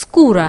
Скура.